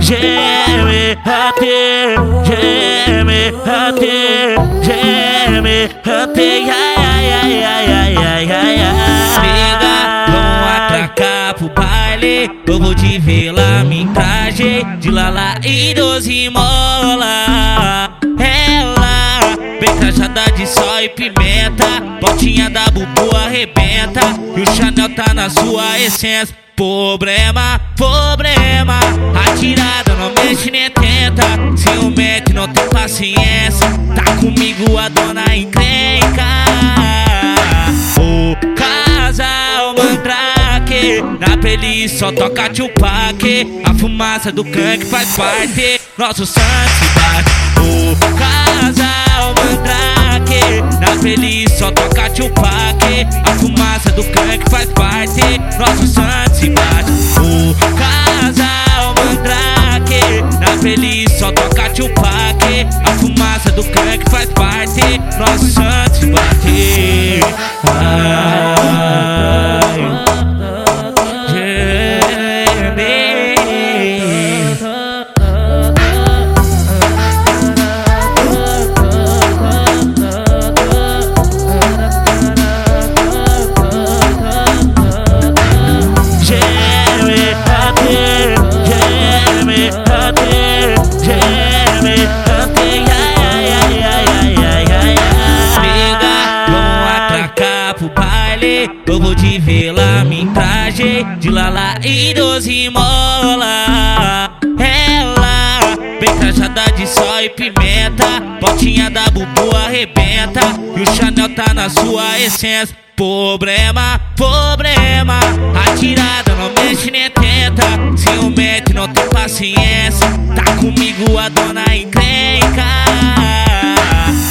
geme até, geme até, geme até, ai ai ai ai ai ai ai. Nega, vamos atracar pro baile. Eu vou te ver lá, me traje de lala e doze mola. Ela, bem trajada de sol e pimenta. Botinha da bubu arrebenta. E o Chanel tá na sua essência. Problema, problema. Atirada não mexe nem tenta. Ciumete não tem paciência. Tá comigo a dona encrenca. O casal mandrake. Na playlist só toca Tupac. A fumaça do crank faz parte. Nosso sangue se bate. O casal mandrake. Na playlist só toca Tupac. A fumaça do crank faz parte. Nosso sangue se bate. Só toca Tupac. A fumaça do crank faz parte. Nosso sangue te ver lá, me traje de lala e doze mola. Ela, bem trajada de sol e pimenta. Botinha da bubu arrebenta. E o Chanel tá na sua essência. Problema, problema. Atirada não mexe nem tenta. Ciumete não tem paciência. Tá comigo a dona encrenca.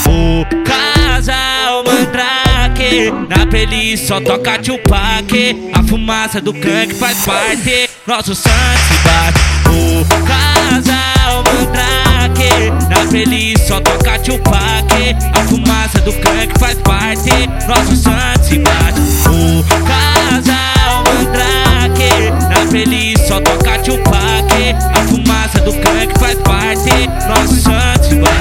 O casal mandrake Playlist só toca Tupac. A fumaça do crank faz parte. Nosso sangue se bate O casal mandrake. Na playlist só toca Tupac. A fumaça do crank faz parte. Nosso sangue se bate O casal mandrake. Na playlist só toca Tupac. A fumaça do crank faz parte. Nosso sangue se bate